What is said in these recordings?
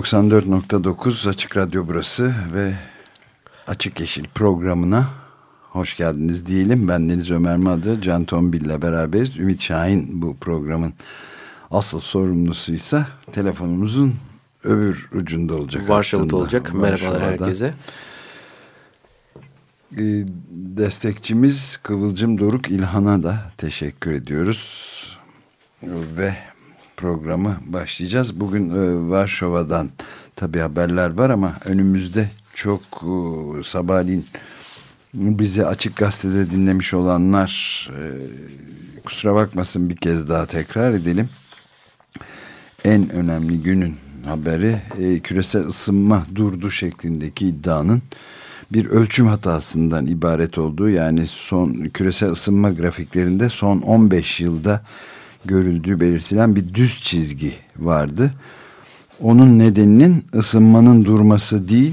...94.9 Açık Radyo burası ve Açık Yeşil programına hoş geldiniz diyelim. Ben Deniz Ömer Madra, Can Tombil ile beraberiz. Ümit Şahin bu programın asıl sorumlusuysa telefonumuzun öbür ucunda olacak. Varşava'da olacak. Merhabalar herkese. Ee, destekçimiz Kıvılcım Doruk İlhan'a da teşekkür ediyoruz. Ve programı başlayacağız. Bugün e, Varşova'dan tabi haberler var ama önümüzde çok e, sabahleyin bizi Açık Gazete'de dinlemiş olanlar e, kusura bakmasın bir kez daha tekrar edelim. En önemli günün haberi e, küresel ısınma durdu şeklindeki iddianın bir ölçüm hatasından ibaret olduğu yani son küresel ısınma grafiklerinde son 15 yılda görüldüğü belirtilen bir düz çizgi vardı onun nedeninin ısınmanın durması değil,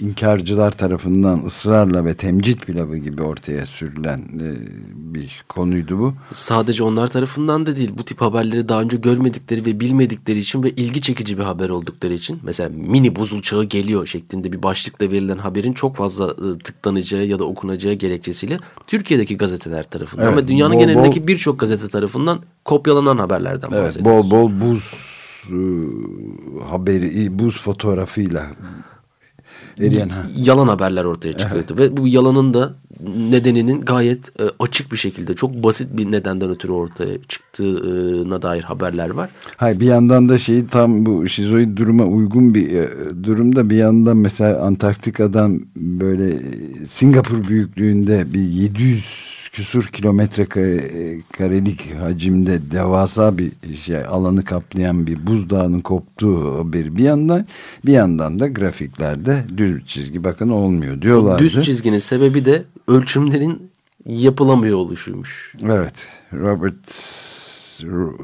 inkarcılar tarafından ısrarla ve temcit pilavı gibi ortaya sürülen e, bir konuydu bu. Sadece onlar tarafından da değil, bu tip haberleri daha önce görmedikleri ve bilmedikleri için ve ilgi çekici bir haber oldukları için, mesela mini buzul çağı geliyor şeklinde bir başlıkla verilen haberin çok fazla e, tıklanacağı ya da okunacağı gerekçesiyle Türkiye'deki gazeteler tarafından evet, ama dünyanın bol, genelindeki birçok gazete tarafından kopyalanan haberlerden evet, bahsediyoruz. Bol bol buz haberi, buz fotoğrafıyla eriyen yalan haberler ortaya çıkıyordu evet. ve bu yalanın da nedeninin gayet e, açık bir şekilde çok basit bir nedenden ötürü ortaya çıktığına dair haberler var. Hayır bir yandan da şeyi tam bu şizoid duruma uygun bir e, durumda bir yandan mesela Antarktika'dan böyle e, Singapur büyüklüğünde bir 700 küsur kilometre karelik hacimde devasa bir şey alanı kaplayan bir buzdağının koptuğu haberi bir yandan bir yandan da grafiklerde düz çizgi bakın olmuyor diyorlardı. Düz çizginin sebebi de ölçümlerin yapılamıyor oluşuymuş. Evet. Robert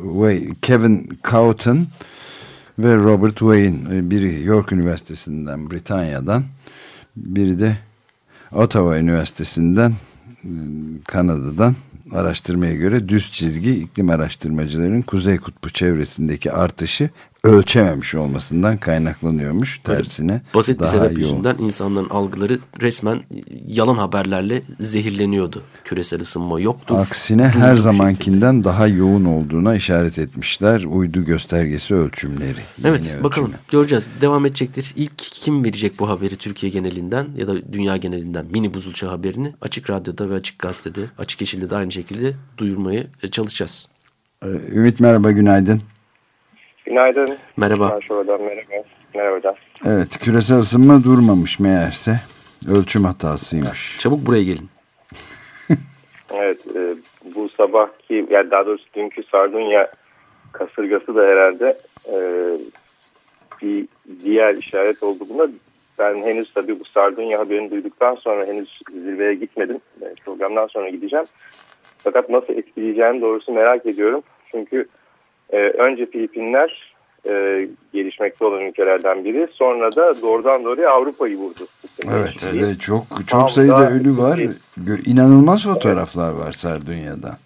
Way, Kevin Cowton ve Robert Wayne biri York Üniversitesi'nden Britanya'dan biri de Ottawa Üniversitesi'nden Kanada'dan araştırmaya göre düz çizgi iklim araştırmacıların Kuzey Kutbu çevresindeki artışı ölçememiş olmasından kaynaklanıyormuş. Tersine basit bir sebep yoğun. yüzünden insanların algıları resmen yalan haberlerle zehirleniyordu. Küresel ısınma yoktur. Aksine her zamankinden şekilde. daha yoğun olduğuna işaret etmişler. Uydu göstergesi ölçümleri. Evet ölçümü. bakalım göreceğiz. Devam edecektir. İlk kim verecek bu haberi Türkiye genelinden ya da dünya genelinden mini buzulça haberini Açık Radyo'da ve Açık Gazete'de, Açık Yeşil'de de aynı şekilde duyurmaya çalışacağız. Ee, Ümit merhaba günaydın. Günaydın. Merhaba. Merhaba. Merhaba. Merhaba. Evet küresel ısınma durmamış meğerse. Ölçüm hatasıymış. Çabuk buraya gelin. evet e, bu sabahki yani daha doğrusu dünkü Sardunya kasırgası da herhalde e, bir diğer işaret oldu buna. Ben henüz tabii bu Sardunya haberini duyduktan sonra henüz zirveye gitmedim. E, programdan sonra gideceğim. Fakat nasıl etkileyeceğini doğrusu merak ediyorum. Çünkü e, önce Filipinler e, gelişmekte olan ülkelerden biri. Sonra da doğrudan doğruya Avrupa'yı vurdu. Evet, evet çok çok sayıda ölü var. İnanılmaz fotoğraflar var Sardunya'da.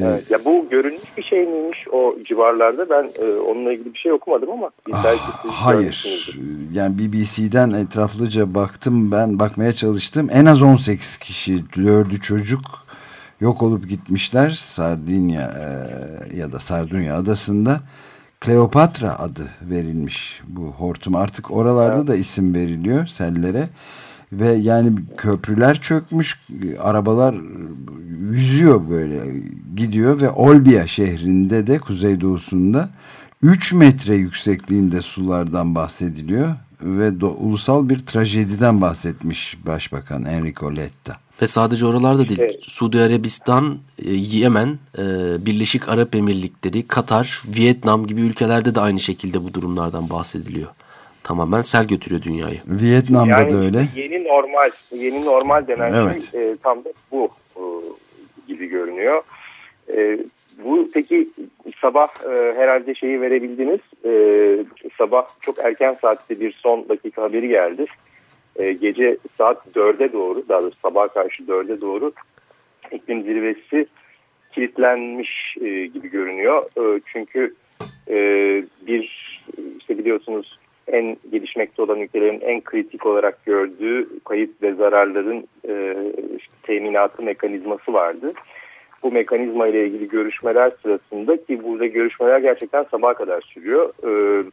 Evet, ya bu görünmüş bir şey miymiş o civarlarda ben e, onunla ilgili bir şey okumadım ama ah, hayır yani BBC'den etraflıca baktım ben bakmaya çalıştım en az 18 kişi dördü çocuk yok olup gitmişler Sardinya e, ya da Sardunya adasında Kleopatra adı verilmiş bu hortum artık oralarda evet. da isim veriliyor sellere ve yani köprüler çökmüş arabalar yüzüyor böyle gidiyor ve Olbia şehrinde de kuzeydoğusunda 3 metre yüksekliğinde sulardan bahsediliyor ve do, ulusal bir trajediden bahsetmiş Başbakan Enrico Letta. Ve sadece oralarda değil. Evet. Suudi Arabistan, e, Yemen, e, Birleşik Arap Emirlikleri, Katar, Vietnam gibi ülkelerde de aynı şekilde bu durumlardan bahsediliyor. Tamamen sel götürüyor dünyayı. Vietnam'da yani da öyle. Yeni normal, yeni normal denen evet. şey e, tam da bu e, gibi görünüyor. E, bu peki sabah e, herhalde şeyi verebildiniz. E, sabah çok erken saatte bir son dakika haberi geldi. E, gece saat 4'e doğru daha doğrusu sabah karşı 4'e doğru iklim zirvesi kilitlenmiş e, gibi görünüyor. E, çünkü bir işte biliyorsunuz en gelişmekte olan ülkelerin en kritik olarak gördüğü kayıp ve zararların e, işte, teminatı mekanizması vardı. Bu mekanizma ile ilgili görüşmeler sırasında ki burada görüşmeler gerçekten sabaha kadar sürüyor. E,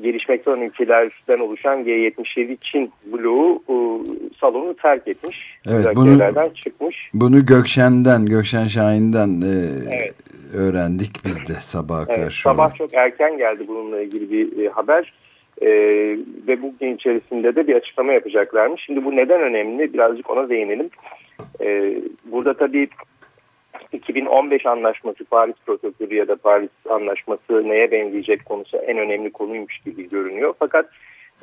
gelişmekte olan ülkelerden oluşan G77 Çin bloğu e, salonu terk etmiş. Evet, bunu, çıkmış. Bunu Gökşen'den, Gökşen Şahin'den e, evet. öğrendik biz de sabah evet, karşı. Sabah çok erken geldi bununla ilgili bir e, haber. E, ve bugün içerisinde de bir açıklama yapacaklarmış. Şimdi bu neden önemli? Birazcık ona değinelim. E, burada tabii 2015 anlaşması Paris protokolü ya da Paris anlaşması neye benzeyecek konusu en önemli konuymuş gibi görünüyor. Fakat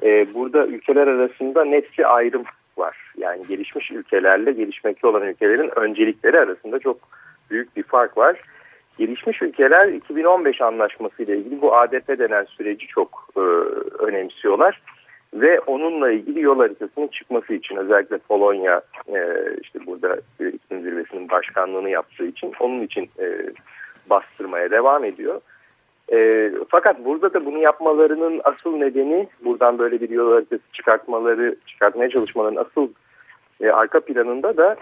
e, burada ülkeler arasında net bir ayrım var. Yani gelişmiş ülkelerle gelişmekte olan ülkelerin öncelikleri arasında çok büyük bir fark var. Gelişmiş ülkeler 2015 anlaşması ile ilgili bu ADP denen süreci çok e, önemsiyorlar ve onunla ilgili yol haritasının çıkması için özellikle Polonya e, işte burada iklim zirvesinin başkanlığını yaptığı için onun için e, bastırmaya devam ediyor. E, fakat burada da bunu yapmalarının asıl nedeni buradan böyle bir yol haritası çıkartmaları, çıkartmaya çalışmaların asıl e, arka planında da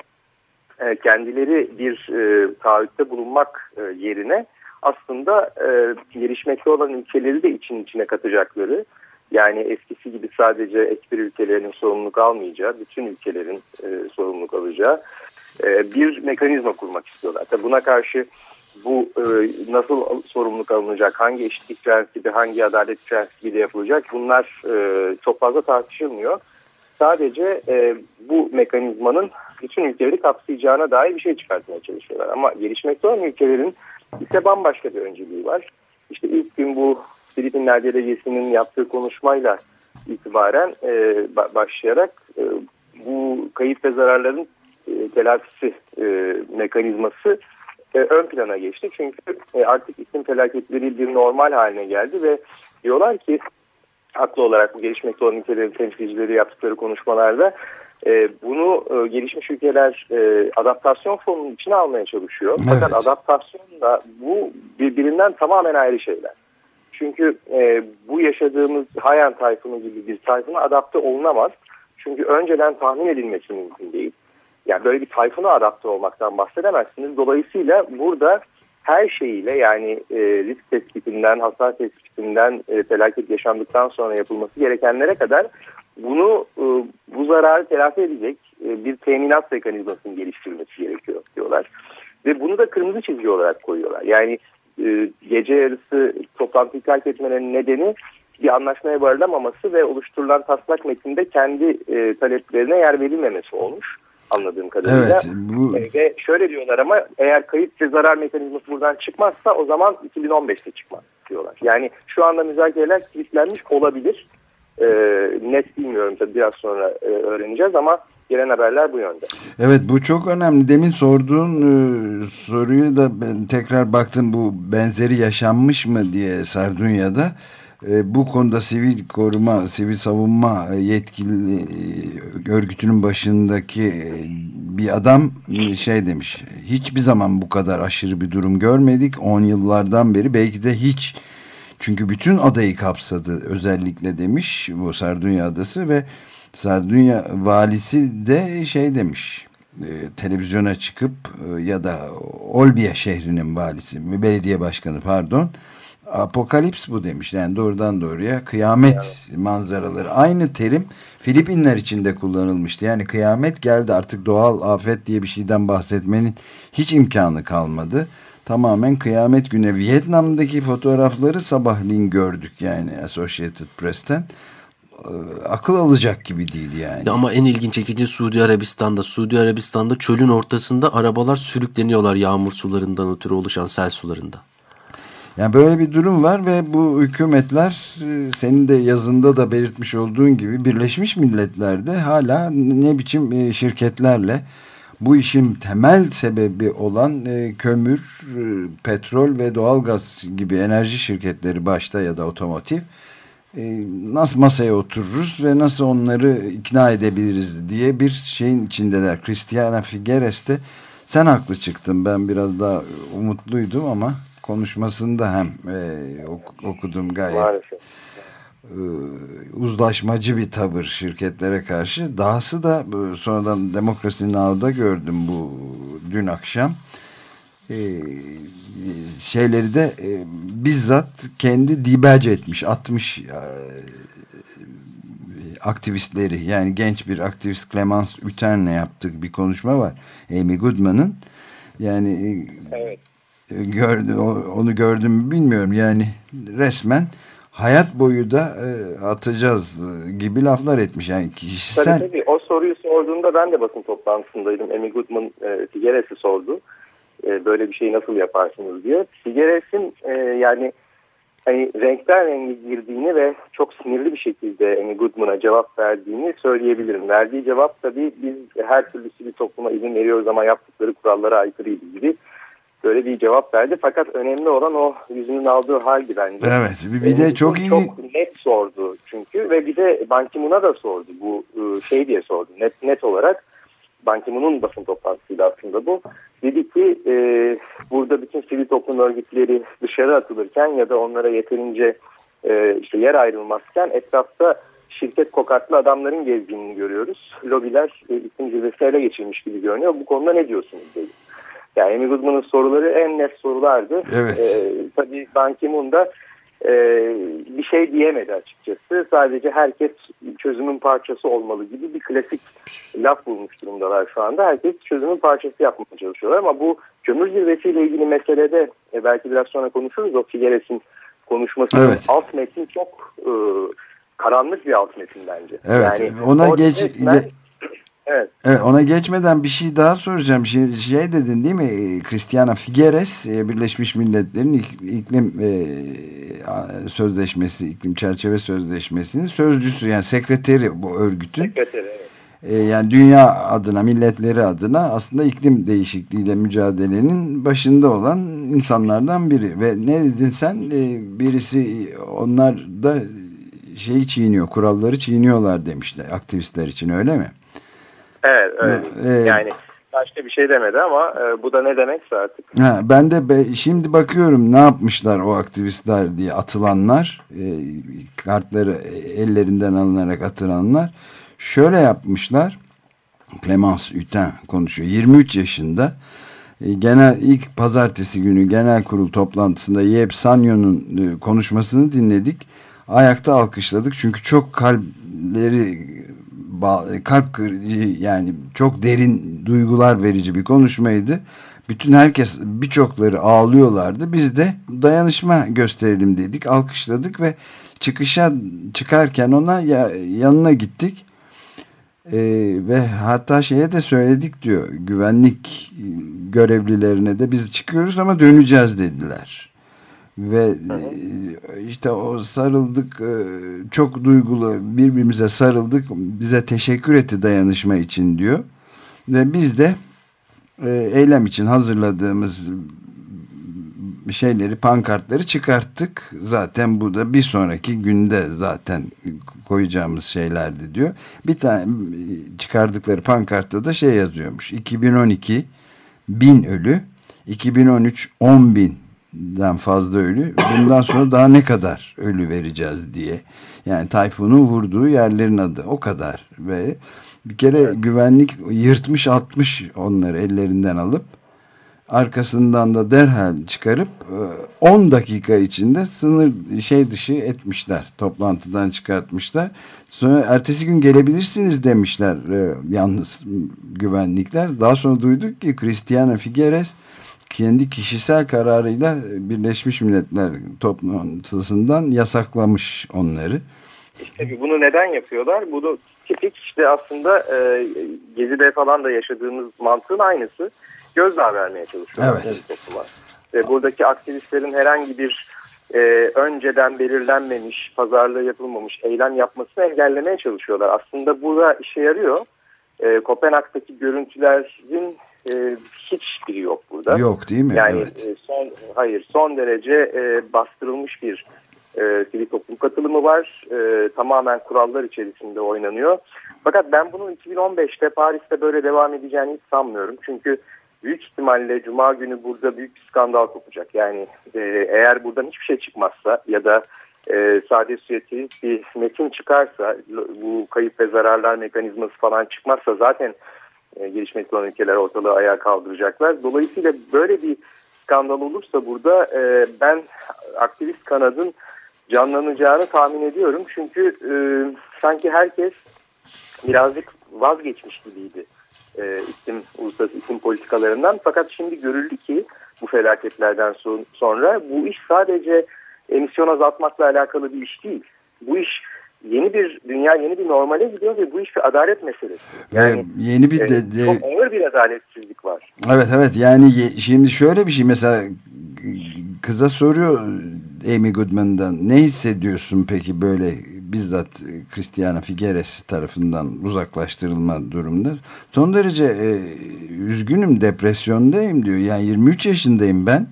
e, kendileri bir e, taahhütte bulunmak e, yerine aslında e, gelişmekte olan ülkeleri de için içine katacakları yani eskisi gibi sadece ekber ülkelerinin sorumluluk almayacağı, bütün ülkelerin e, sorumluluk alacağı e, bir mekanizma kurmak istiyorlar. Tabi buna karşı bu e, nasıl sorumluluk alınacak, hangi eşitlik prensibi, hangi adalet prensibiyle yapılacak bunlar e, çok fazla tartışılmıyor. Sadece e, bu mekanizmanın bütün ülkeleri kapsayacağına dair bir şey çıkartmaya çalışıyorlar. Ama gelişmekte olan ülkelerin ise bambaşka bir önceliği var. İşte ilk gün bu Filipinler Delegesi'nin yaptığı konuşmayla itibaren e, başlayarak e, bu kayıp ve zararların e, telafisi e, mekanizması e, ön plana geçti. Çünkü e, artık iklim felaketleri bir normal haline geldi ve diyorlar ki haklı olarak bu gelişmekte olan ülkelerin temsilcileri yaptıkları konuşmalarda e, bunu e, gelişmiş ülkeler e, adaptasyon fonunun içine almaya çalışıyor. Evet. Fakat adaptasyon da bu birbirinden tamamen ayrı şeyler. Çünkü e, bu yaşadığımız Hayan tayfunu gibi bir tayfuna adapte olunamaz. Çünkü önceden tahmin edilmesi mümkün değil. Yani böyle bir tayfuna adapte olmaktan bahsedemezsiniz. Dolayısıyla burada her şeyiyle yani e, risk tespitinden, hasar tespitinden, e, felaket yaşandıktan sonra yapılması gerekenlere kadar bunu e, bu zararı telafi edecek e, bir teminat mekanizmasının geliştirilmesi gerekiyor diyorlar. Ve bunu da kırmızı çizgi olarak koyuyorlar. Yani e, gece yarısı toplantıyı terk etmelerinin nedeni bir anlaşmaya varılamaması ve oluşturulan taslak metinde kendi e, taleplerine yer verilmemesi olmuş anladığım kadarıyla. Evet, bu... E, ve şöyle diyorlar ama eğer kayıp ve zarar mekanizması buradan çıkmazsa o zaman 2015'te çıkmaz diyorlar. Yani şu anda müzakereler kilitlenmiş olabilir. E, net bilmiyorum tabii biraz sonra e, öğreneceğiz ama Gelen haberler bu yönde. Evet bu çok önemli. Demin sorduğun e, soruyu da ben tekrar baktım bu benzeri yaşanmış mı diye Sardunya'da. E, bu konuda sivil koruma, sivil savunma yetkili e, örgütünün başındaki e, bir adam e, şey demiş. Hiçbir zaman bu kadar aşırı bir durum görmedik. 10 yıllardan beri belki de hiç çünkü bütün adayı kapsadı özellikle demiş bu Sardunya adası ve Sardunya valisi de şey demiş e, televizyona çıkıp e, ya da Olbia şehrinin valisi belediye başkanı pardon apokalips bu demiş. Yani doğrudan doğruya kıyamet yani. manzaraları. Aynı terim Filipinler için de kullanılmıştı. Yani kıyamet geldi artık doğal afet diye bir şeyden bahsetmenin hiç imkanı kalmadı. Tamamen kıyamet güne Vietnam'daki fotoğrafları sabahleyin gördük yani Associated Press'ten akıl alacak gibi değil yani. Ya ama en ilginç çekici Suudi Arabistan'da. Suudi Arabistan'da çölün ortasında arabalar sürükleniyorlar yağmur sularından ötürü oluşan sel sularında. Yani böyle bir durum var ve bu hükümetler e, senin de yazında da belirtmiş olduğun gibi Birleşmiş Milletler'de hala ne biçim e, şirketlerle bu işin temel sebebi olan e, kömür, petrol ve doğalgaz gibi enerji şirketleri başta ya da otomotiv nasıl masaya otururuz ve nasıl onları ikna edebiliriz diye bir şeyin içindeler. Christiana Figueres de sen haklı çıktın ben biraz daha umutluydum ama konuşmasında hem e, okudum gayet Maalesef. E, uzlaşmacı bir tavır şirketlere karşı. Dahası da e, sonradan Demokrasinin Ağı'da gördüm bu dün akşam. E, şeyleri de e, bizzat kendi diberce etmiş, atmış e, aktivistleri. Yani genç bir aktivist Clemence Ütern'le yaptık bir konuşma var. Amy Goodman'ın. Yani e, evet gördü, onu gördüm mü bilmiyorum. Yani resmen hayat boyu da e, atacağız gibi laflar etmiş. Yani kişisel... Tabii tabii. O soruyu sorduğunda ben de basın toplantısındaydım. Amy Goodman e, Figueres'i sordu. E, böyle bir şeyi nasıl yaparsınız diye. Figueres'in e, yani hani renkten rengi girdiğini ve çok sinirli bir şekilde Amy Goodman'a cevap verdiğini söyleyebilirim. Verdiği cevap tabii biz her türlü sivil topluma izin veriyoruz ama yaptıkları kurallara aykırıydı gibi böyle bir cevap verdi. Fakat önemli olan o yüzünün aldığı haldi bence. Evet bir de çok iyi. Çok net sordu çünkü ve bir de Ban Ki-moon'a da sordu bu ıı, şey diye sordu net net olarak. Ban Ki-moon'un basın toplantısıydı aslında bu. Dedi ki e, burada bütün sivil toplum örgütleri dışarı atılırken ya da onlara yeterince e, işte yer ayrılmazken etrafta şirket kokatlı adamların gezdiğini görüyoruz. Lobiler e, iklim zirvesi ele geçirmiş gibi görünüyor. Bu konuda ne diyorsunuz dedi. Yani Amy Goodman'ın soruları en net sorulardı. Evet. Ee, tabii Ban Ki-moon da e, bir şey diyemedi açıkçası. Sadece herkes çözümün parçası olmalı gibi bir klasik laf bulmuş durumdalar şu anda. Herkes çözümün parçası yapmaya çalışıyorlar ama bu kömür zirvesiyle ilgili meselede e, belki biraz sonra konuşuruz. O Figueres'in konuşmasının evet. alt metni çok e, karanlık bir alt metin bence. Evet yani ona geç... Resmen, Evet. evet. Ona geçmeden bir şey daha soracağım. Şey, şey dedin değil mi? Christiana Figueres e, Birleşmiş Milletler'in iklim e, sözleşmesi, iklim çerçeve sözleşmesinin sözcüsü yani sekreteri bu örgütün. Sekreteri evet. E, yani dünya adına, milletleri adına aslında iklim değişikliğiyle mücadelenin başında olan insanlardan biri. Ve ne dedin sen? E, birisi onlar da şeyi çiğniyor, kuralları çiğniyorlar demişler aktivistler için öyle mi? Evet öyle. Ee, yani başka bir şey demedi ama e, bu da ne demekse artık. Ha, ben de be, şimdi bakıyorum ne yapmışlar o aktivistler diye atılanlar e, kartları ellerinden alınarak atılanlar şöyle yapmışlar Clemence Üten konuşuyor 23 yaşında e, genel ilk pazartesi günü genel kurul toplantısında Yeb Sanyo'nun e, konuşmasını dinledik ayakta alkışladık çünkü çok kalpleri kalp kırıcı yani çok derin duygular verici bir konuşmaydı. Bütün herkes birçokları ağlıyorlardı. Biz de dayanışma gösterelim dedik. Alkışladık ve çıkışa çıkarken ona ya, yanına gittik. Ee, ve hatta şeye de söyledik diyor güvenlik görevlilerine de biz çıkıyoruz ama döneceğiz dediler ve e, işte o sarıldık e, çok duygulu birbirimize sarıldık. Bize teşekkür etti dayanışma için diyor. Ve biz de e, eylem için hazırladığımız şeyleri pankartları çıkarttık. Zaten bu da bir sonraki günde zaten koyacağımız şeylerdi diyor. Bir tane çıkardıkları pankartta da şey yazıyormuş. 2012 bin ölü 2013 10 bin den fazla ölü. Bundan sonra daha ne kadar ölü vereceğiz diye. Yani Tayfun'un vurduğu yerlerin adı o kadar. Ve bir kere evet. güvenlik yırtmış atmış onları ellerinden alıp arkasından da derhal çıkarıp 10 e, dakika içinde sınır şey dışı etmişler. Toplantıdan çıkartmışlar. Sonra ertesi gün gelebilirsiniz demişler e, yalnız güvenlikler. Daha sonra duyduk ki Cristiano Figueres kendi kişisel kararıyla Birleşmiş Milletler toplantısından yasaklamış onları. İşte bunu neden yapıyorlar? Bunu tipik işte aslında e, Gezi'de falan da yaşadığımız mantığın aynısı. Gözdağı vermeye çalışıyorlar evet. Ve buradaki aktivistlerin herhangi bir e, önceden belirlenmemiş, pazarlığı yapılmamış eylem yapmasını engellemeye çalışıyorlar. Aslında burada işe yarıyor. E, Kopenhag'daki görüntülerin e, hiçbiri yok burada. Yok değil mi? Yani evet. e, son hayır son derece e, bastırılmış bir e, sivil toplum katılımı var. E, tamamen kurallar içerisinde oynanıyor. Fakat ben bunun 2015'te Paris'te böyle devam edeceğini hiç sanmıyorum. Çünkü büyük ihtimalle Cuma günü burada büyük bir skandal kopacak. Yani e, eğer buradan hiçbir şey çıkmazsa ya da e, sade sürekli bir metin çıkarsa bu kayıp ve zararlar mekanizması falan çıkmazsa zaten e, gelişmekte olan ülkeler ortalığı ayağa kaldıracaklar. Dolayısıyla böyle bir skandal olursa burada e, ben aktivist kanadın canlanacağını tahmin ediyorum. Çünkü e, sanki herkes birazcık vazgeçmiş gibiydi e, iklim, uluslararası iklim politikalarından. Fakat şimdi görüldü ki bu felaketlerden son, sonra bu iş sadece emisyon azaltmakla alakalı bir iş değil. Bu iş yeni bir dünya yeni bir normale gidiyor ve bu iş bir adalet meselesi. Yani yeni bir de, de, çok ağır bir adaletsizlik var. Evet evet yani şimdi şöyle bir şey mesela kıza soruyor Amy Goodman'dan ne hissediyorsun peki böyle bizzat Christiana Figueres tarafından uzaklaştırılma durumunda. Son derece e, üzgünüm depresyondayım diyor. Yani 23 yaşındayım ben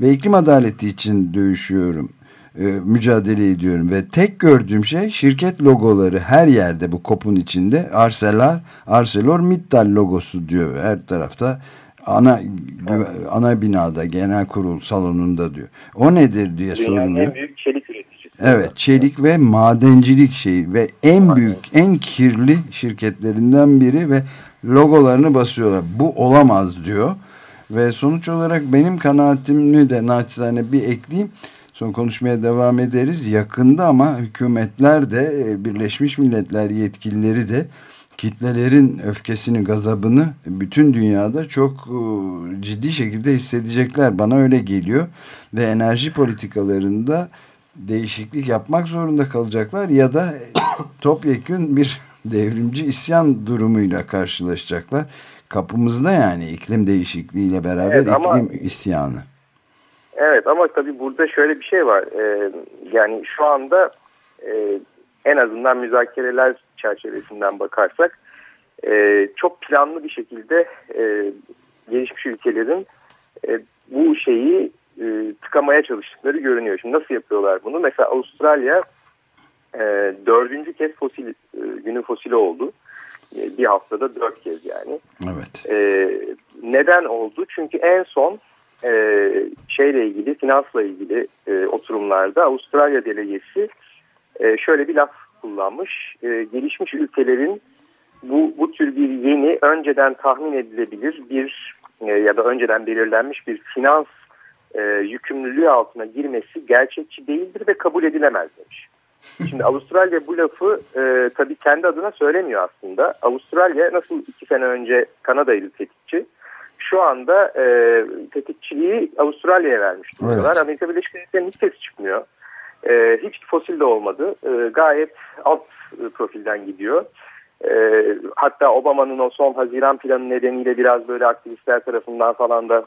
ve iklim adaleti için dövüşüyorum. E, mücadele ediyorum ve tek gördüğüm şey şirket logoları her yerde bu kopun içinde Arcelor, Arcelor Mittal logosu diyor her tarafta ana ana binada genel kurul salonunda diyor. O nedir diye Dünyanın soruluyor. en büyük çelik üreticisi. Evet çelik ve madencilik şeyi ve en büyük en kirli şirketlerinden biri ve logolarını basıyorlar. Bu olamaz diyor. Ve sonuç olarak benim kanaatimini de naçizane bir ekleyeyim. Son konuşmaya devam ederiz. Yakında ama hükümetler de Birleşmiş Milletler yetkilileri de kitlelerin öfkesini, gazabını bütün dünyada çok ciddi şekilde hissedecekler. Bana öyle geliyor. Ve enerji politikalarında değişiklik yapmak zorunda kalacaklar ya da topyekün bir devrimci isyan durumuyla karşılaşacaklar. Kapımızda yani iklim değişikliğiyle beraber Evet, iklim isyanı. Evet ama tabii burada şöyle bir şey var. Ee, yani şu anda e, en azından müzakereler çerçevesinden bakarsak e, çok planlı bir şekilde e, gelişmiş ülkelerin e, bu şeyi e, tıkamaya çalıştıkları görünüyor. Şimdi nasıl yapıyorlar bunu? Mesela Avustralya e, dördüncü kez fosil e, günün fosili oldu. E, bir haftada dört kez yani. Evet. E, neden oldu? Çünkü en son e, şeyle ilgili, finansla ilgili e, oturumlarda Avustralya delegesi e, şöyle bir laf kullanmış. E, gelişmiş ülkelerin bu, bu tür bir yeni, önceden tahmin edilebilir bir e, ya da önceden belirlenmiş bir finans e, yükümlülüğü altına girmesi gerçekçi değildir ve kabul edilemez demiş. Şimdi Avustralya bu lafı e, tabii kendi adına söylemiyor aslında. Avustralya nasıl iki sene önce Kanada'ydı tetikçi. Şu anda e, tetikçiliği Avustralya'ya vermiş durumdalar. Evet. Amerika Birleşik Devletleri'nin hiç ses çıkmıyor. E, hiç fosil de olmadı. E, gayet alt e, profilden gidiyor. E, hatta Obama'nın o son Haziran planı nedeniyle biraz böyle aktivistler tarafından falan da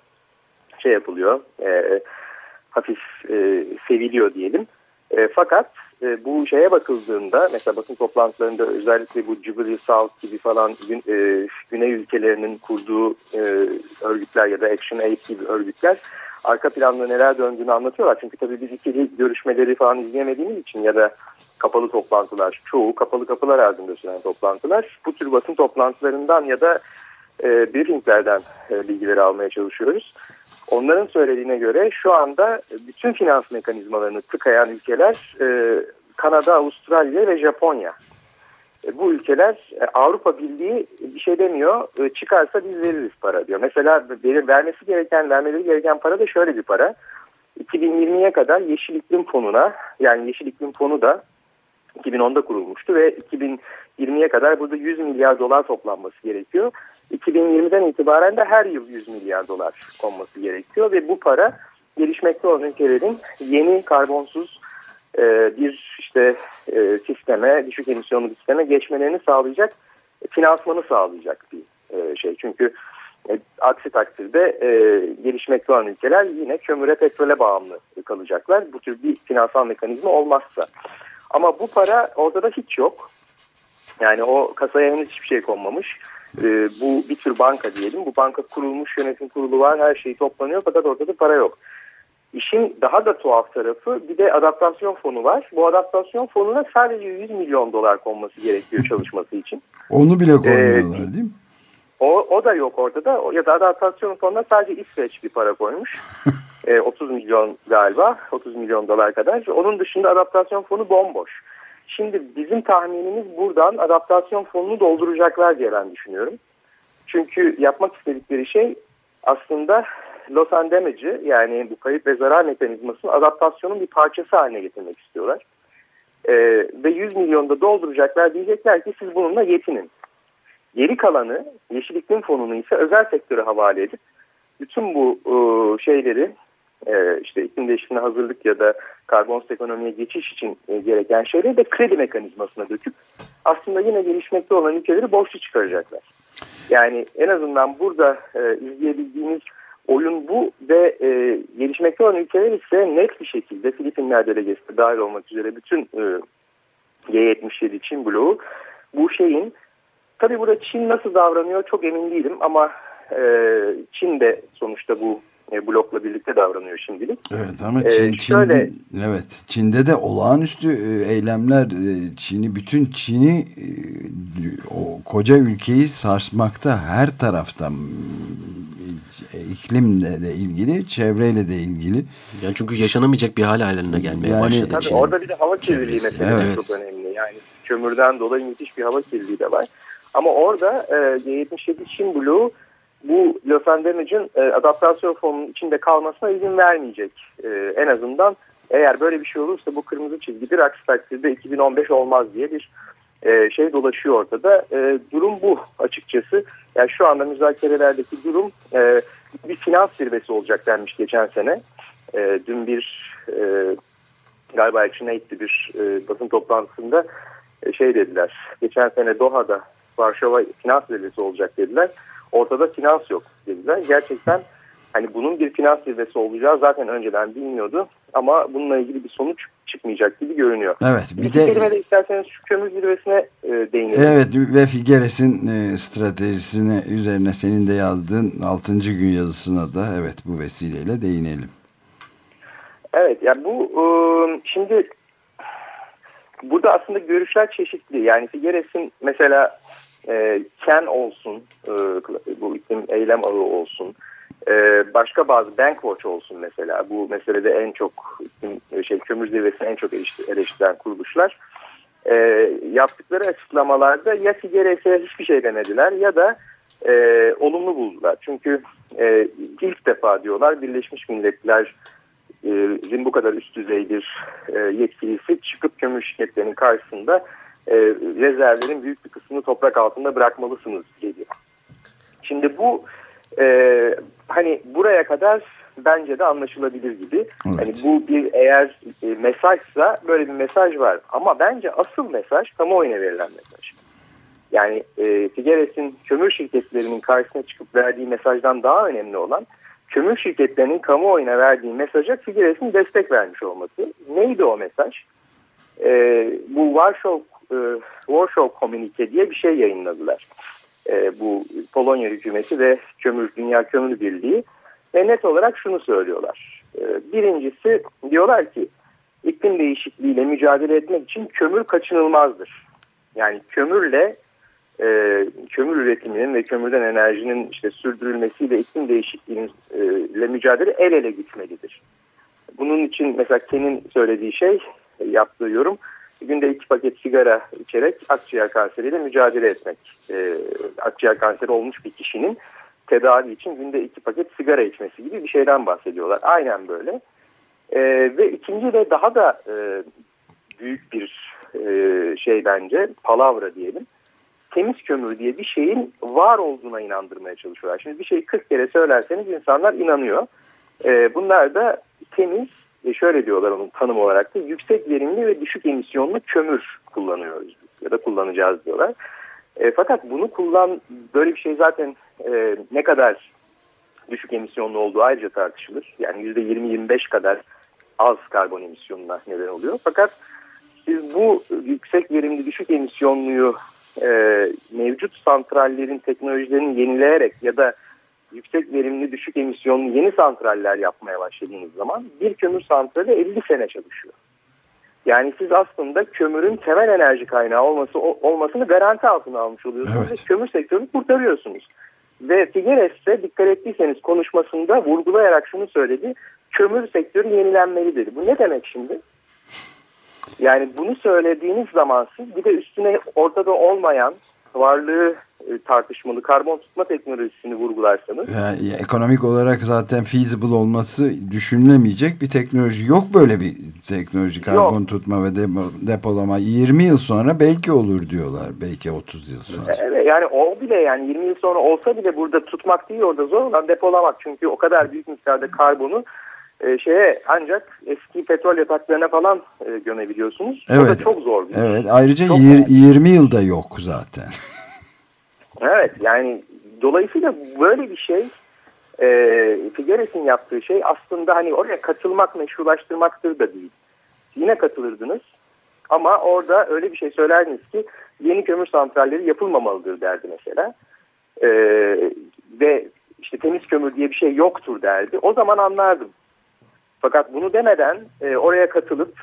şey yapılıyor. E, hafif e, seviliyor diyelim. E, fakat e, bu şeye bakıldığında mesela basın toplantılarında özellikle bu Jubilee South gibi falan gün, e, güney ülkelerinin kurduğu e, örgütler ya da Action Aid gibi örgütler arka planda neler döndüğünü anlatıyorlar. Çünkü tabii biz ikili görüşmeleri falan izleyemediğimiz için ya da kapalı toplantılar, çoğu kapalı kapılar ardında süren toplantılar. Bu tür basın toplantılarından ya da e, briefinglerden e, bilgileri almaya çalışıyoruz. Onların söylediğine göre şu anda bütün finans mekanizmalarını tıkayan ülkeler e, Kanada, Avustralya ve Japonya. E, bu ülkeler e, Avrupa Birliği bir şey demiyor. Çıkarsa biz veririz para diyor. Mesela verir, vermesi gereken, vermeleri gereken para da şöyle bir para. 2020'ye kadar Yeşil İklim Fonu'na yani Yeşil İklim Fonu da 2010'da kurulmuştu ve 2020'ye kadar burada 100 milyar dolar toplanması gerekiyor. 2020'den itibaren de her yıl 100 milyar dolar konması gerekiyor ve bu para gelişmekte olan ülkelerin yeni karbonsuz e, bir işte e, sisteme, düşük emisyonlu bir sisteme geçmelerini sağlayacak, finansmanı sağlayacak bir e, şey. Çünkü e, aksi takdirde e, gelişmekte olan ülkeler yine kömüre petrole bağımlı kalacaklar. Bu tür bir finansal mekanizma olmazsa. Ama bu para orada hiç yok. Yani o kasaya henüz hiçbir şey konmamış. E, bu bir tür banka diyelim. Bu banka kurulmuş, yönetim kurulu var, her şey toplanıyor fakat ortada para yok. İşin daha da tuhaf tarafı bir de adaptasyon fonu var. Bu adaptasyon fonuna sadece 100 milyon dolar konması gerekiyor çalışması için. Onu bile koymuyorlar ee, değil mi? O, o da yok ortada. Ya da adaptasyon fonuna sadece İsveç bir para koymuş. e, 30 milyon galiba. 30 milyon dolar kadar. Onun dışında adaptasyon fonu bomboş. Şimdi bizim tahminimiz buradan adaptasyon fonunu dolduracaklar diye ben düşünüyorum. Çünkü yapmak istedikleri şey aslında loss and damage'ı yani bu kayıp ve zarar mekanizmasını adaptasyonun bir parçası haline getirmek istiyorlar. Ee, ve 100 milyonda dolduracaklar diyecekler ki siz bununla yetinin. Geri kalanı Yeşil İklim Fonu'nu ise özel sektöre havale edip bütün bu e, şeyleri e, işte iklim değişikliğine hazırlık ya da karbon ekonomiye geçiş için e, gereken şeyleri de kredi mekanizmasına döküp aslında yine gelişmekte olan ülkeleri borçlu çıkaracaklar. Yani en azından burada e, izleyebildiğimiz oyun bu ve e, gelişmekte olan ülkeler ise net bir şekilde Filipinler delegesi dahil olmak üzere bütün e, G77 Çin bloğu bu şeyin tabi burada Çin nasıl davranıyor çok emin değilim ama Çin de sonuçta bu e, blokla birlikte davranıyor şimdilik. Evet ama e, Çin, ee, şöyle, Çin'de, evet Çin'de de olağanüstü e, eylemler Çin'i bütün Çin'i o koca ülkeyi sarsmakta her taraftan iklimle de ilgili, çevreyle de ilgili. Yani çünkü yaşanamayacak bir hal haline gelmeye yani, başladı. Tabii orada bir de hava kirliliği mesela evet. çok önemli. Yani kömürden dolayı müthiş bir hava kirliliği de var. Ama orada e, G77 Çin Blue bu Los Angeles'in e, adaptasyon fonunun içinde kalmasına izin vermeyecek. E, en azından eğer böyle bir şey olursa bu kırmızı çizgidir. Aksi takdirde 2015 olmaz diye bir e, şey dolaşıyor ortada. E, durum bu açıkçası. Yani şu anda müzakerelerdeki durum e, bir finans zirvesi olacak denmiş geçen sene. E, dün bir e, galiba Actionaid'li bir e, basın toplantısında e, şey dediler. Geçen sene Doha'da Varşova finans zirvesi olacak dediler. Ortada finans yok dediler. Gerçekten hani bunun bir finans zirvesi olacağı zaten önceden bilmiyordu. Ama bununla ilgili bir sonuç çıkmayacak gibi görünüyor. Evet. Bir, de, de isterseniz şu kömür zirvesine e, değinelim. Evet ve Figueres'in e, stratejisine üzerine senin de yazdığın 6. gün yazısına da evet bu vesileyle değinelim. Evet yani bu e, şimdi burada aslında görüşler çeşitli. Yani Figueres'in mesela e, Ken olsun, e, bu iklim eylem ağı olsun, ee, başka bazı Bankwatch olsun mesela. Bu meselede en çok şey kömür zirvesini en çok eleştiren kuruluşlar. E, yaptıkları açıklamalarda ya Figueres'e hiçbir şey demediler ya da e, olumlu buldular. Çünkü e, ilk defa diyorlar Birleşmiş Milletler e, bu kadar üst düzey bir yetkilisi çıkıp kömür şirketlerinin karşısında e, rezervlerin büyük bir kısmını toprak altında bırakmalısınız diyor. Şimdi bu e, hani buraya kadar bence de anlaşılabilir gibi. Evet. Hani bu bir eğer e, mesajsa böyle bir mesaj var. Ama bence asıl mesaj kamuoyuna verilen mesaj. Yani e, Figueres'in kömür şirketlerinin karşısına çıkıp verdiği mesajdan daha önemli olan kömür şirketlerinin kamuoyuna verdiği mesaja Figueres'in destek vermiş olması. Neydi o mesaj? E, bu Warsaw, e, Warsaw Communique diye bir şey yayınladılar e, bu Polonya hükümeti ve Kömür Dünya Kömür Birliği ve net olarak şunu söylüyorlar. E, birincisi diyorlar ki iklim değişikliğiyle mücadele etmek için kömür kaçınılmazdır. Yani kömürle e, kömür üretiminin ve kömürden enerjinin işte sürdürülmesiyle iklim değişikliğiyle mücadele el ele gitmelidir. Bunun için mesela Ken'in söylediği şey, yaptığı yorum günde iki paket sigara içerek akciğer kanseriyle mücadele etmek. E, akciğer kanseri olmuş bir kişinin tedavi için günde iki paket sigara içmesi gibi bir şeyden bahsediyorlar. Aynen böyle. E, ve ikinci de daha da e, büyük bir e, şey bence palavra diyelim. Temiz kömür diye bir şeyin var olduğuna inandırmaya çalışıyorlar. Şimdi bir şeyi 40 kere söylerseniz insanlar inanıyor. E, bunlar da temiz e, şöyle diyorlar onun tanım olarak da yüksek verimli ve düşük emisyonlu kömür kullanıyoruz ya da kullanacağız diyorlar. E, fakat bunu kullan böyle bir şey zaten e, ne kadar düşük emisyonlu olduğu ayrıca tartışılır. Yani %20-25 kadar az karbon emisyonuna neden oluyor. Fakat siz bu yüksek verimli düşük emisyonluyu e, mevcut santrallerin teknolojilerini yenileyerek ya da yüksek verimli düşük emisyonlu yeni santraller yapmaya başladığınız zaman bir kömür santrali 50 sene çalışıyor. Yani siz aslında kömürün temel enerji kaynağı olması olmasını garanti altına almış oluyorsunuz evet. ve kömür sektörünü kurtarıyorsunuz. Ve Figueres ise dikkat ettiyseniz konuşmasında vurgulayarak şunu söyledi. Kömür sektörü yenilenmelidir. Bu ne demek şimdi? Yani bunu söylediğiniz zaman siz bir de üstüne ortada olmayan varlığı e, tartışmalı karbon tutma teknolojisini vurgularsanız. Yani ekonomik olarak zaten feasible olması düşünülemeyecek bir teknoloji. Yok böyle bir teknoloji karbon Yok. tutma ve depolama. 20 yıl sonra belki olur diyorlar. Belki 30 yıl sonra. Evet, yani o bile yani 20 yıl sonra olsa bile burada tutmak değil orada zor olan depolamak. Çünkü o kadar büyük miktarda karbonu e, şeye ancak eski petrol yataklarına falan e, gömebiliyorsunuz. Evet. O da çok zor. Bir evet. Ayrıca çok 20, 20 yılda yok zaten. evet yani dolayısıyla böyle bir şey e, Figueres'in yaptığı şey aslında hani oraya katılmak meşrulaştırmaktır da değil. Yine katılırdınız ama orada öyle bir şey söylerdiniz ki yeni kömür santralleri yapılmamalıdır derdi mesela. E, ve işte temiz kömür diye bir şey yoktur derdi. O zaman anlardım. Fakat bunu demeden e, oraya katılıp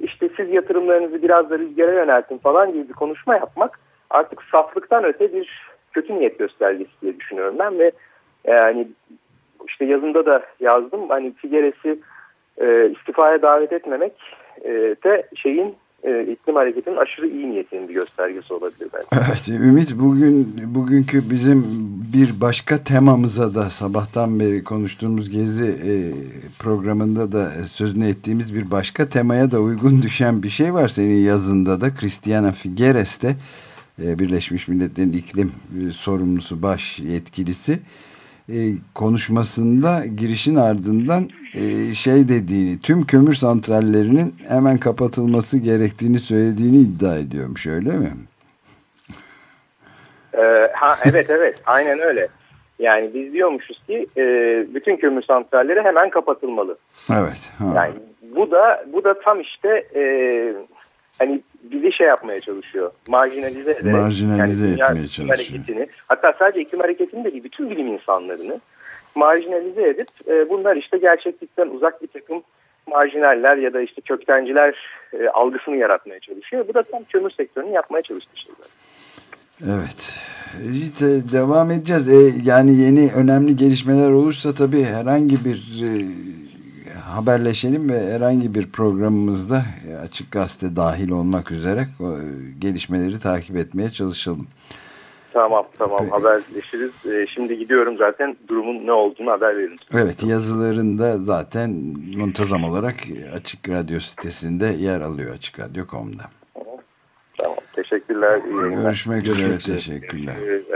işte siz yatırımlarınızı biraz da rüzgara yöneltin falan gibi bir konuşma yapmak artık saflıktan öte bir kötü niyet göstergesi diye düşünüyorum ben. Ve yani e, işte yazında da yazdım. Hani Figueres'i e, istifaya davet etmemek e, de şeyin e, iklim hareketinin aşırı iyi niyetinin bir göstergesi olabilir bence. Evet Ümit bugün bugünkü bizim bir başka temamıza da sabahtan beri konuştuğumuz gezi e, programında da sözünü ettiğimiz bir başka temaya da uygun düşen bir şey var senin yazında da Christiana Figueres de e, Birleşmiş Milletler'in iklim e, sorumlusu baş yetkilisi e, konuşmasında girişin ardından e, şey dediğini tüm kömür santrallerinin hemen kapatılması gerektiğini söylediğini iddia ediyormuş öyle mi? Ee, ha, evet evet aynen öyle. Yani biz diyormuşuz ki e, bütün kömür santralleri hemen kapatılmalı. Evet. Ha. Yani bu da bu da tam işte e, hani bizi şey yapmaya çalışıyor. Marjinalize ederek. Marjinalize yani etmeye çalışıyor. Hareketini, hatta sadece iklim hareketini de değil bütün bilim insanlarını marjinalize edip e, bunlar işte gerçeklikten uzak bir takım marjinaller ya da işte köktenciler e, algısını yaratmaya çalışıyor. Bu da tam kömür sektörünün yapmaya çalıştığı şeyler. Evet. İşte devam edeceğiz. E, yani yeni önemli gelişmeler olursa tabii herhangi bir e, haberleşelim ve herhangi bir programımızda e, Açık Gazete dahil olmak üzere e, gelişmeleri takip etmeye çalışalım. Tamam tamam Peki. haberleşiriz. Ee, şimdi gidiyorum zaten durumun ne olduğunu haber verin. Evet yazılarında zaten muntazam olarak Açık Radyo sitesinde yer alıyor Açık Radyo.com'da. Tamam teşekkürler. Görüşmek üzere teşekkürler. teşekkürler.